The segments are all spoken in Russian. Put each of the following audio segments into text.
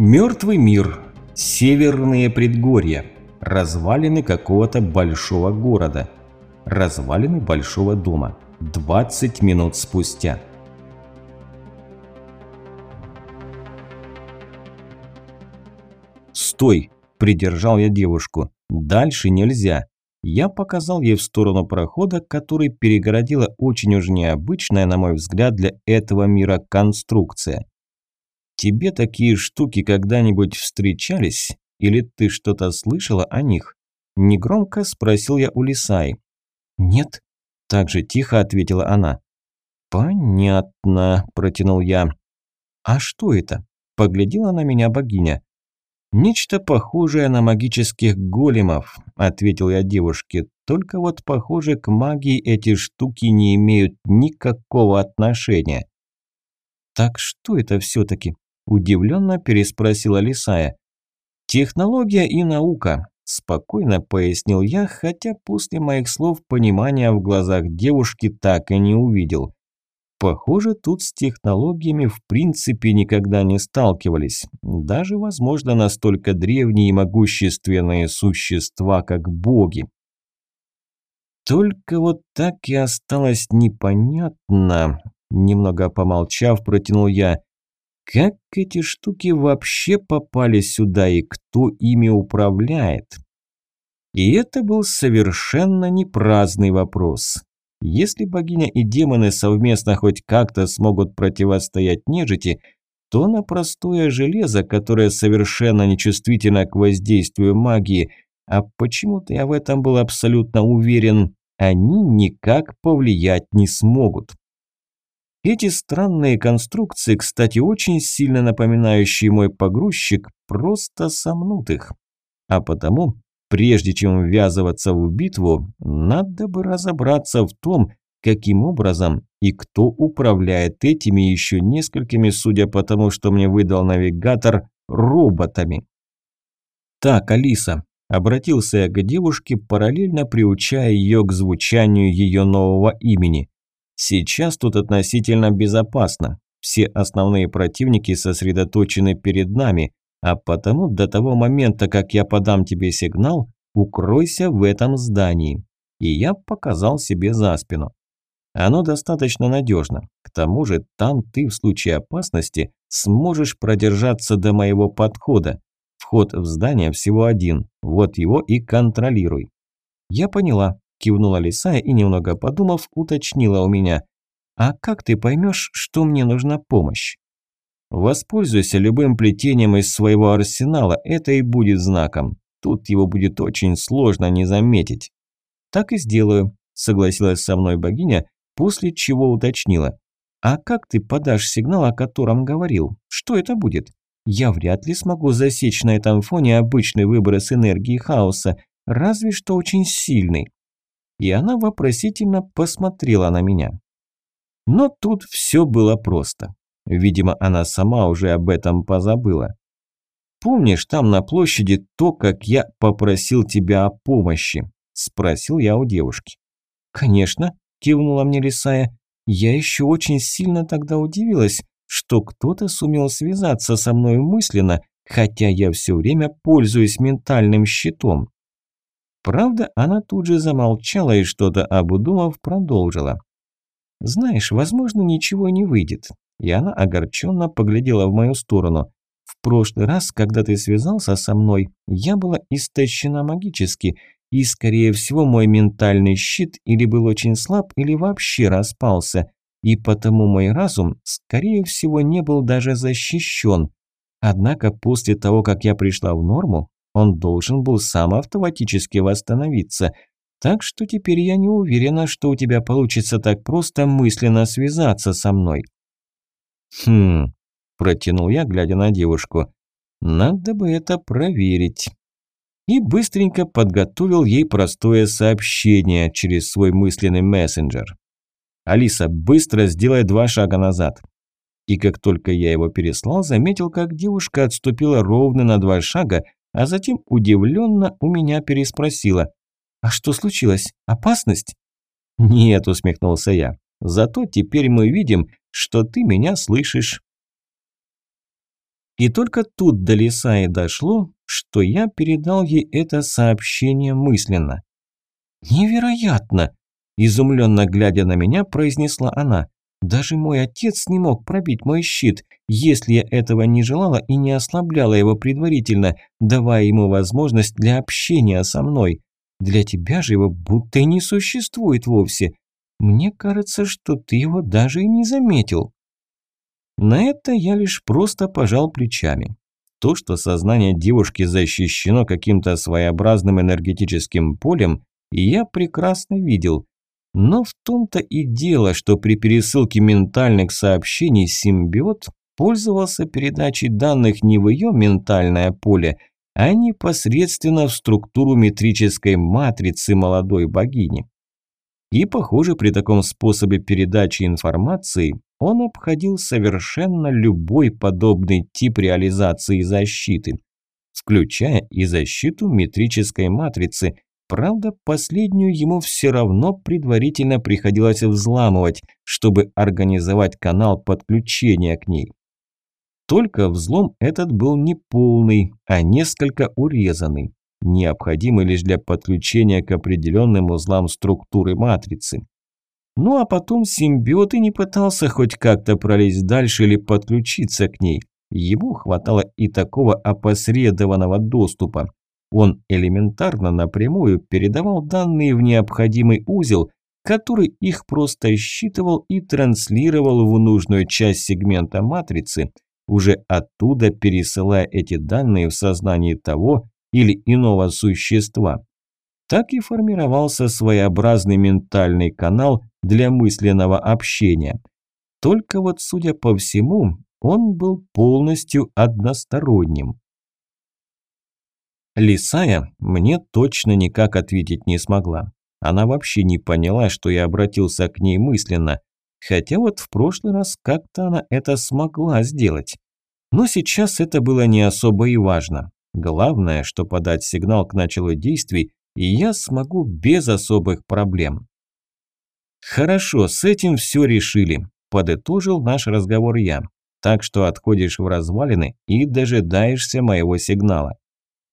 Мертвый мир. Северные предгорья. Развалины какого-то большого города. Развалины большого дома. 20 минут спустя. «Стой!» – придержал я девушку. «Дальше нельзя!» Я показал ей в сторону прохода, который перегородила очень уж необычная, на мой взгляд, для этого мира конструкция. Тебе такие штуки когда-нибудь встречались? Или ты что-то слышала о них? Негромко спросил я у Лисаи. Нет, так же тихо ответила она. Понятно, протянул я. А что это? Поглядела на меня богиня. «Нечто похожее на магических големов», – ответил я девушке. «Только вот, похоже, к магии эти штуки не имеют никакого отношения». «Так что это все-таки?» – удивленно переспросила Лисая. «Технология и наука», – спокойно пояснил я, хотя после моих слов понимания в глазах девушки так и не увидел. Похоже, тут с технологиями в принципе никогда не сталкивались. Даже, возможно, настолько древние и могущественные существа, как боги. Только вот так и осталось непонятно, немного помолчав, протянул я, как эти штуки вообще попали сюда и кто ими управляет? И это был совершенно не праздный вопрос. Если богиня и демоны совместно хоть как-то смогут противостоять нежити, то на простое железо, которое совершенно нечувствительно к воздействию магии, а почему-то я в этом был абсолютно уверен, они никак повлиять не смогут. Эти странные конструкции, кстати, очень сильно напоминающие мой погрузчик, просто сомнут их. А потому Прежде чем ввязываться в битву, надо бы разобраться в том, каким образом и кто управляет этими еще несколькими, судя по тому, что мне выдал навигатор, роботами. «Так, Алиса», – обратился я к девушке, параллельно приучая ее к звучанию ее нового имени. «Сейчас тут относительно безопасно. Все основные противники сосредоточены перед нами, а потому до того момента, как я подам тебе сигнал, укройся в этом здании. И я показал себе за спину. Оно достаточно надежно. К тому же там ты в случае опасности сможешь продержаться до моего подхода. Вход в здание всего один. Вот его и контролируй. Я поняла, кивнула Лиса и, немного подумав, уточнила у меня. А как ты поймешь, что мне нужна помощь? Воспользуйся любым плетением из своего арсенала, это и будет знаком. Тут его будет очень сложно не заметить. Так и сделаю, согласилась со мной богиня, после чего уточнила. А как ты подашь сигнал, о котором говорил? Что это будет? Я вряд ли смогу засечь на этом фоне обычный выброс энергии хаоса, разве что очень сильный. И она вопросительно посмотрела на меня. Но тут все было просто. Видимо, она сама уже об этом позабыла. «Помнишь там на площади то, как я попросил тебя о помощи?» – спросил я у девушки. «Конечно», – кивнула мне Лисая. «Я еще очень сильно тогда удивилась, что кто-то сумел связаться со мной мысленно, хотя я все время пользуюсь ментальным щитом». Правда, она тут же замолчала и что-то обдумав продолжила. «Знаешь, возможно, ничего не выйдет. И она огорченно поглядела в мою сторону. В прошлый раз, когда ты связался со мной, я была истощена магически, и, скорее всего, мой ментальный щит или был очень слаб, или вообще распался, и потому мой разум, скорее всего, не был даже защищен. Однако после того, как я пришла в норму, он должен был сам автоматически восстановиться. Так что теперь я не уверена, что у тебя получится так просто мысленно связаться со мной. «Хм...» – протянул я, глядя на девушку. «Надо бы это проверить». И быстренько подготовил ей простое сообщение через свой мысленный мессенджер. «Алиса, быстро сделай два шага назад». И как только я его переслал, заметил, как девушка отступила ровно на два шага, а затем удивленно у меня переспросила. «А что случилось? Опасность?» «Нет», – усмехнулся я. – «зато теперь мы видим, что ты меня слышишь. И только тут до леса и дошло, что я передал ей это сообщение мысленно. «Невероятно!» – изумленно глядя на меня, произнесла она. «Даже мой отец не мог пробить мой щит, если я этого не желала и не ослабляла его предварительно, давая ему возможность для общения со мной. Для тебя же его будто и не существует вовсе. Мне кажется, что ты его даже и не заметил». На это я лишь просто пожал плечами. То, что сознание девушки защищено каким-то своеобразным энергетическим полем, я прекрасно видел. Но в том-то и дело, что при пересылке ментальных сообщений симбиот пользовался передачей данных не в ее ментальное поле, а непосредственно в структуру метрической матрицы молодой богини. И, похоже, при таком способе передачи информации он обходил совершенно любой подобный тип реализации защиты, включая и защиту метрической матрицы. Правда, последнюю ему все равно предварительно приходилось взламывать, чтобы организовать канал подключения к ней. Только взлом этот был не полный, а несколько урезанный необходимый лишь для подключения к определенным узлам структуры матрицы. Ну а потом симбиот и не пытался хоть как-то пролезть дальше или подключиться к ней. Ему хватало и такого опосредованного доступа. Он элементарно напрямую передавал данные в необходимый узел, который их просто считывал и транслировал в нужную часть сегмента матрицы, уже оттуда пересылая эти данные в сознание того, или иного существа. Так и формировался своеобразный ментальный канал для мысленного общения. Только вот, судя по всему, он был полностью односторонним. Лисая мне точно никак ответить не смогла. Она вообще не поняла, что я обратился к ней мысленно, хотя вот в прошлый раз как-то она это смогла сделать. Но сейчас это было не особо и важно. Главное, что подать сигнал к началу действий, и я смогу без особых проблем. Хорошо, с этим все решили, подытожил наш разговор я. Так что отходишь в развалины и дожидаешься моего сигнала.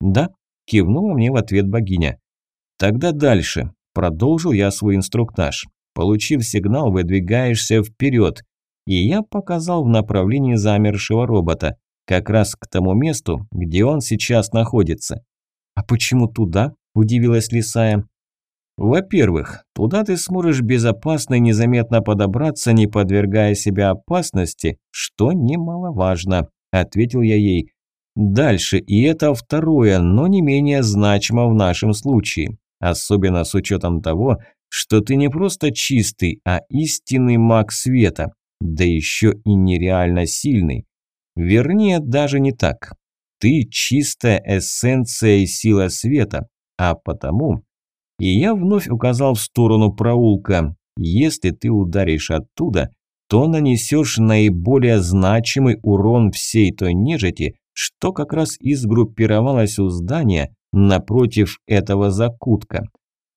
Да, кивнула мне в ответ богиня. Тогда дальше, продолжил я свой инструктаж. Получив сигнал, выдвигаешься вперед, и я показал в направлении замершего робота как раз к тому месту, где он сейчас находится. «А почему туда?» – удивилась Лисая. «Во-первых, туда ты сможешь безопасно и незаметно подобраться, не подвергая себя опасности, что немаловажно», – ответил я ей. «Дальше, и это второе, но не менее значимо в нашем случае, особенно с учетом того, что ты не просто чистый, а истинный маг света, да еще и нереально сильный. Вернее, даже не так. Ты чистая эссенция и сила света, а потому... И я вновь указал в сторону проулка. Если ты ударишь оттуда, то нанесешь наиболее значимый урон всей той нежити, что как раз и сгруппировалась у здания напротив этого закутка.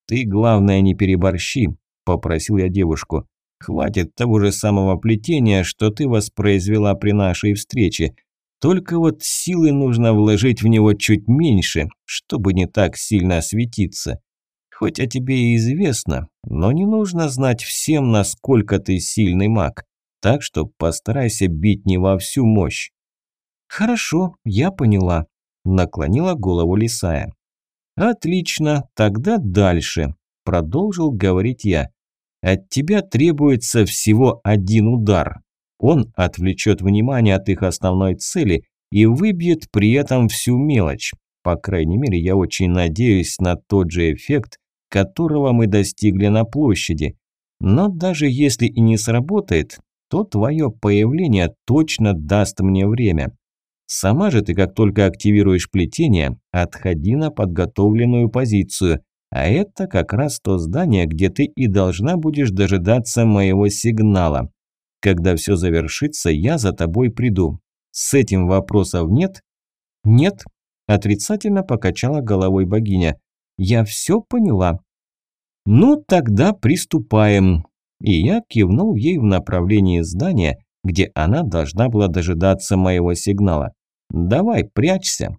Ты, главное, не переборщи, попросил я девушку. Хватит того же самого плетения, что ты воспроизвела при нашей встрече. Только вот силы нужно вложить в него чуть меньше, чтобы не так сильно светиться. Хоть о тебе и известно, но не нужно знать всем, насколько ты сильный маг. Так что постарайся бить не во всю мощь. Хорошо, я поняла. Наклонила голову Лисая. Отлично, тогда дальше. Продолжил говорить я. От тебя требуется всего один удар. Он отвлечет внимание от их основной цели и выбьет при этом всю мелочь. По крайней мере, я очень надеюсь на тот же эффект, которого мы достигли на площади. Но даже если и не сработает, то твое появление точно даст мне время. Сама же ты, как только активируешь плетение, отходи на подготовленную позицию. А это как раз то здание, где ты и должна будешь дожидаться моего сигнала. Когда все завершится, я за тобой приду. С этим вопросов нет? Нет, отрицательно покачала головой богиня. Я все поняла. Ну, тогда приступаем. И я кивнул ей в направлении здания, где она должна была дожидаться моего сигнала. Давай, прячься.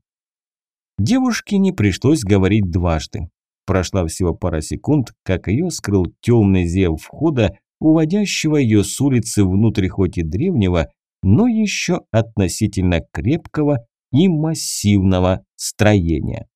Девушке не пришлось говорить дважды. Прошла всего пара секунд, как ее скрыл темный зев входа, уводящего ее с улицы внутрь хоть и древнего, но еще относительно крепкого и массивного строения.